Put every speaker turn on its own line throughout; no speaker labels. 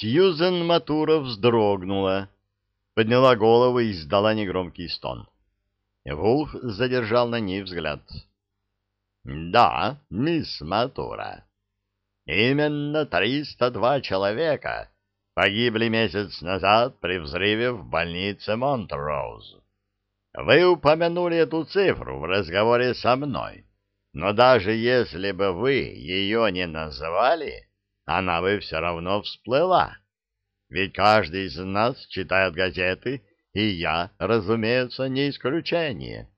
Сьюзен Матура вздрогнула, подняла голову и издала негромкий стон. Вулф задержал на ней взгляд. — Да, мисс Матура. Именно 302 человека погибли месяц назад при взрыве в больнице Монтроуз. Вы упомянули эту цифру в разговоре со мной, но даже если бы вы ее не назвали, она бы все равно всплыла. Ведь каждый из нас читает газеты, и я, разумеется, не исключение.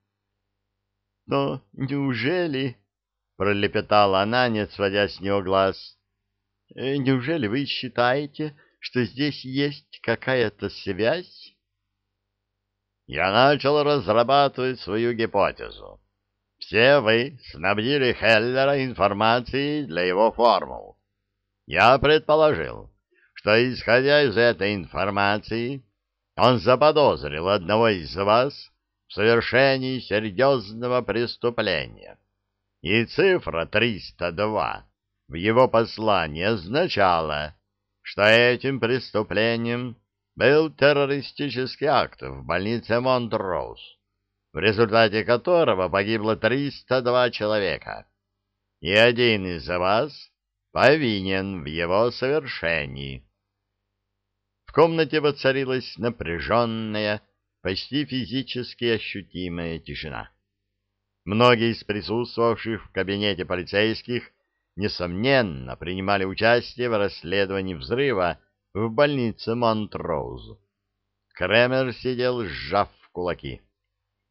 — Но неужели, — пролепетала она, не сводя с него глаз, — неужели вы считаете, что здесь есть какая-то связь? Я начал разрабатывать свою гипотезу. Все вы снабдили Хеллера информацией для его формул. Я предположил, что, исходя из этой информации, он заподозрил одного из вас в совершении серьезного преступления. И цифра 302 в его послании означала, что этим преступлением был террористический акт в больнице Монтроуз, в результате которого погибло 302 человека, и один из вас повинен в его совершении. В комнате воцарилась напряженная, почти физически ощутимая тишина. Многие из присутствовавших в кабинете полицейских несомненно, принимали участие в расследовании взрыва в больнице Монтроуз. Кремер сидел, сжав кулаки.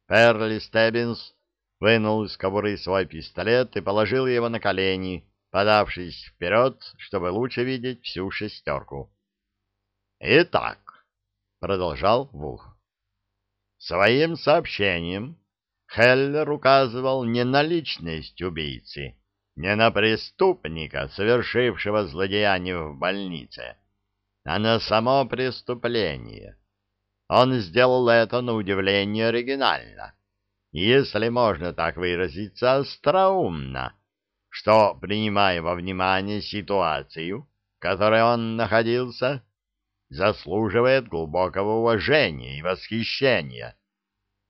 Перли Стеббинс вынул из кобуры свой пистолет и положил его на колени, подавшись вперед, чтобы лучше видеть всю шестерку. «Итак», — продолжал Вулх, — «своим сообщением Хеллер указывал не на личность убийцы, не на преступника, совершившего злодеяние в больнице, а на само преступление. Он сделал это на удивление оригинально, если можно так выразиться, остроумно, что, принимая во внимание ситуацию, в которой он находился, заслуживает глубокого уважения и восхищения.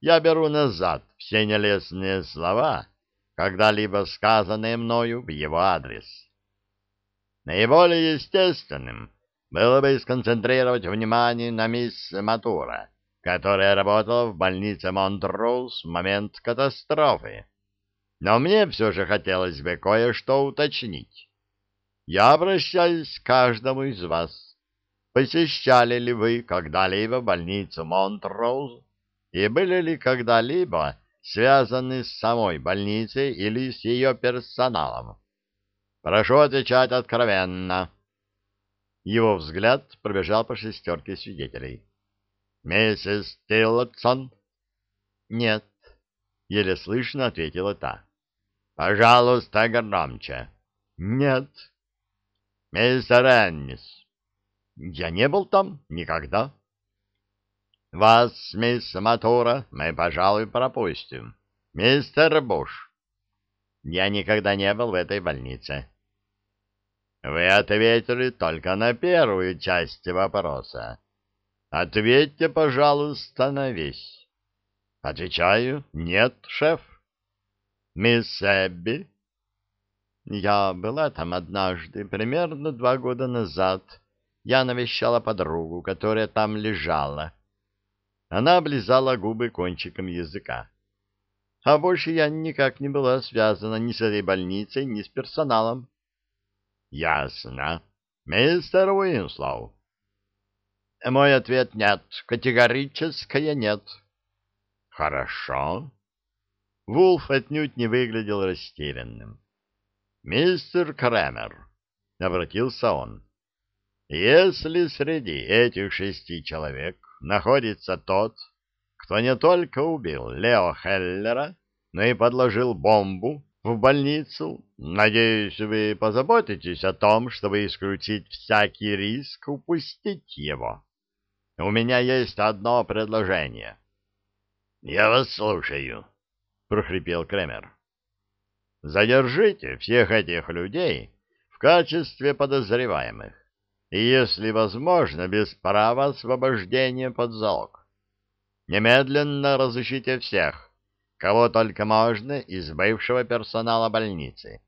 Я беру назад все нелестные слова, когда-либо сказанные мною в его адрес. Наиболее естественным было бы сконцентрировать внимание на мисс Матура, которая работала в больнице Монтроуз в момент катастрофы. Но мне все же хотелось бы кое-что уточнить. Я обращаюсь к каждому из вас. Посещали ли вы когда-либо больницу Монтроуз и были ли когда-либо связаны с самой больницей или с ее персоналом? Прошу отвечать откровенно. Его взгляд пробежал по шестерке свидетелей. «Миссис Тиллотсон?» «Нет», — еле слышно ответила та. «Пожалуйста, громче». «Нет». «Мистер Эннис?» «Я не был там никогда». Вас, мисс Матура, мы, пожалуй, пропустим. Мистер Буш. Я никогда не был в этой больнице. Вы ответили только на первую часть вопроса. Ответьте, пожалуйста, на весь. Отвечаю, нет, шеф. Мисс Эбби? Я была там однажды, примерно два года назад. Я навещала подругу, которая там лежала. Она облизала губы кончиком языка. А больше я никак не была связана ни с этой больницей, ни с персоналом. — Ясно. Мистер Уинслоу. Мой ответ — нет. Категорическое нет. — Хорошо. Вулф отнюдь не выглядел растерянным. — Мистер Кремер, — обратился он, — если среди этих шести человек находится тот, кто не только убил Лео Хеллера, но и подложил бомбу в больницу. Надеюсь, вы позаботитесь о том, чтобы исключить всякий риск упустить его. У меня есть одно предложение. — Я вас слушаю, — прохрипел Кремер. — Задержите всех этих людей в качестве подозреваемых. и, если возможно, без права освобождения под залог. Немедленно разыщите всех, кого только можно из бывшего персонала больницы.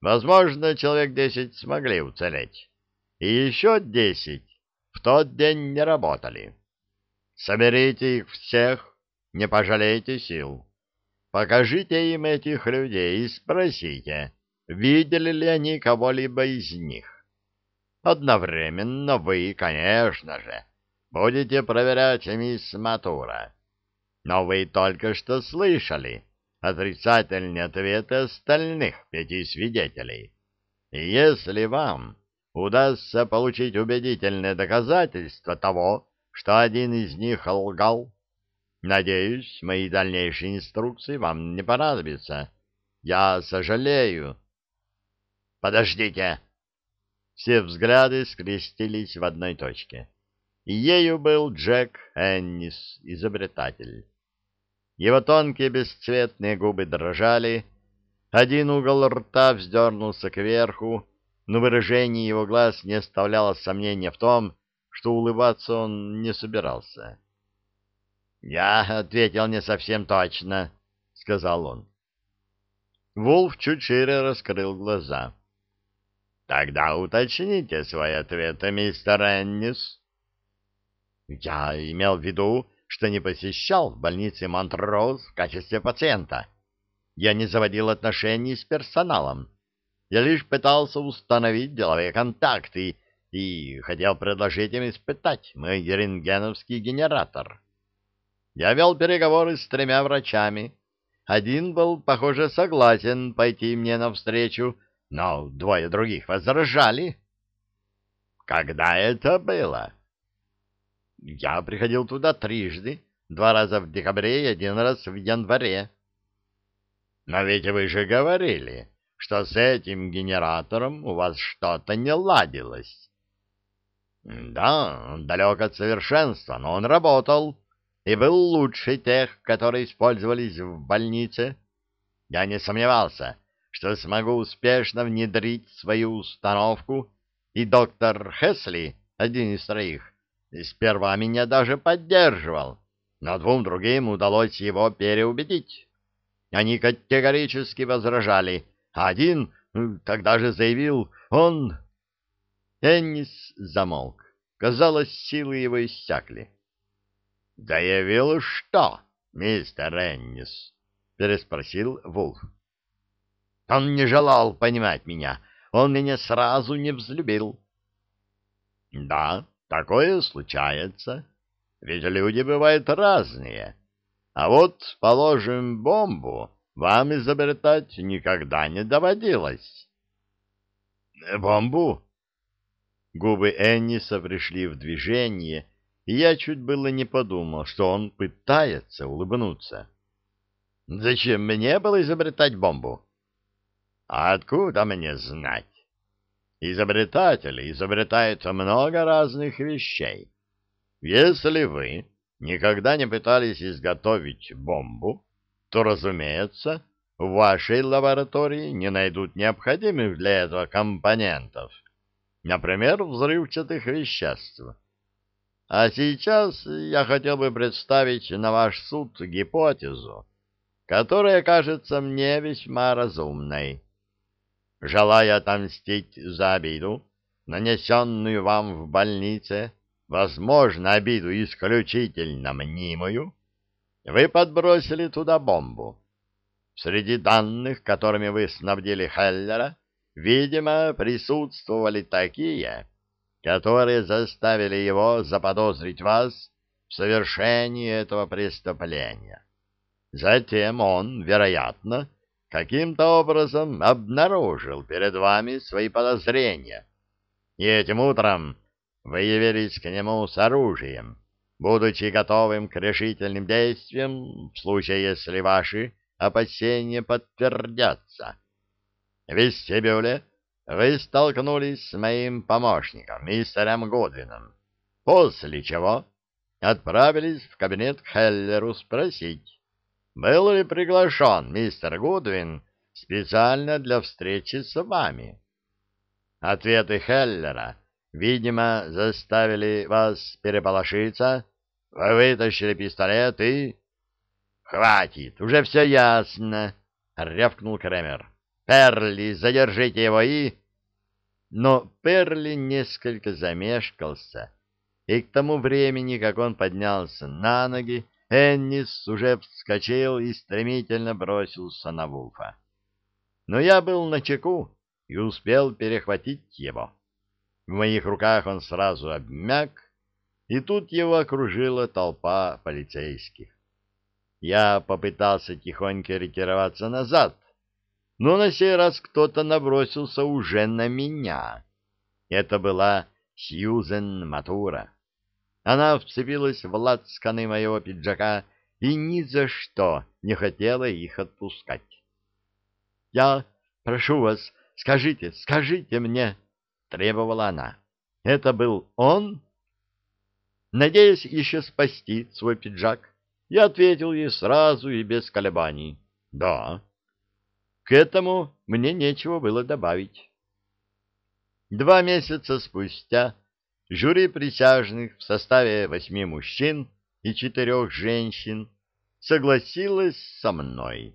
Возможно, человек десять смогли уцелеть, и еще десять в тот день не работали. Соберите их всех, не пожалейте сил. Покажите им этих людей и спросите, видели ли они кого-либо из них. Одновременно вы, конечно же, будете проверять мисс Матура. Но вы только что слышали отрицательные ответы остальных пяти свидетелей. И если вам удастся получить убедительное доказательство того, что один из них лгал, надеюсь, мои дальнейшие инструкции вам не понадобятся. Я сожалею. Подождите. Все взгляды скрестились в одной точке. И ею был Джек Эннис, изобретатель. Его тонкие бесцветные губы дрожали, один угол рта вздернулся кверху, но выражение его глаз не оставляло сомнения в том, что улыбаться он не собирался. — Я ответил не совсем точно, — сказал он. Вулф чуть шире раскрыл глаза. — Тогда уточните свой ответ, мистер Эннис. — Я имел в виду, что не посещал в больнице Монтроуз в качестве пациента. Я не заводил отношений с персоналом. Я лишь пытался установить деловые контакты и хотел предложить им испытать мой рентгеновский генератор. Я вел переговоры с тремя врачами. Один был, похоже, согласен пойти мне навстречу, но двое других возражали. Когда это было? Я приходил туда трижды, два раза в декабре и один раз в январе. Но ведь вы же говорили, что с этим генератором у вас что-то не ладилось. Да, он далек от совершенства, но он работал и был лучше тех, которые использовались в больнице. Я не сомневался, что смогу успешно внедрить свою установку, и доктор Хесли, один из троих, Сперва меня даже поддерживал, но двум другим удалось его переубедить. Они категорически возражали, а один тогда же заявил, он... Эннис замолк. Казалось, силы его иссякли. — Заявил что, мистер Эннис? — переспросил Вулф. — Он не желал понимать меня. Он меня сразу не взлюбил. — Да, Такое случается, ведь люди бывают разные. А вот, положим, бомбу вам изобретать никогда не доводилось. Бомбу? Губы Энниса пришли в движение, я чуть было не подумал, что он пытается улыбнуться. Зачем мне было изобретать бомбу? А откуда мне знать? Изобретатели изобретают много разных вещей. Если вы никогда не пытались изготовить бомбу, то, разумеется, в вашей лаборатории не найдут необходимых для этого компонентов, например, взрывчатых веществ. А сейчас я хотел бы представить на ваш суд гипотезу, которая кажется мне весьма разумной желая отомстить за обиду, нанесенную вам в больнице, возможно, обиду исключительно мнимую, вы подбросили туда бомбу. Среди данных, которыми вы снабдили Хеллера, видимо, присутствовали такие, которые заставили его заподозрить вас в совершении этого преступления. Затем он, вероятно, каким-то образом обнаружил перед вами свои подозрения. И этим утром вы явились к нему с оружием, будучи готовым к решительным действиям в случае, если ваши опасения подтвердятся. В вестибюле вы столкнулись с моим помощником, мистером Гудвином, после чего отправились в кабинет к Хеллеру спросить, был ли приглашен мистер Гудвин специально для встречи с вами? Ответы Хеллера, видимо, заставили вас переполошиться. Вы вытащили пистолет и... — Хватит, уже все ясно, — рявкнул Кремер. — Перли, задержите его и... Но Перли несколько замешкался, и к тому времени, как он поднялся на ноги, Эннис уже вскочил и стремительно бросился на Вулфа. Но я был на чеку и успел перехватить его. В моих руках он сразу обмяк, и тут его окружила толпа полицейских. Я попытался тихонько ретироваться назад, но на сей раз кто-то набросился уже на меня. Это была Сьюзен Матура. Она вцепилась в лацканы моего пиджака и ни за что не хотела их отпускать. — Я прошу вас, скажите, скажите мне, — требовала она. — Это был он? Надеясь еще спасти свой пиджак, я ответил ей сразу и без колебаний. — Да. К этому мне нечего было добавить. Два месяца спустя жюри присяжных в составе восьми мужчин и четырех женщин согласилось со мной.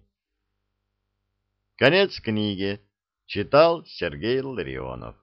Конец книги. Читал Сергей Ларионов.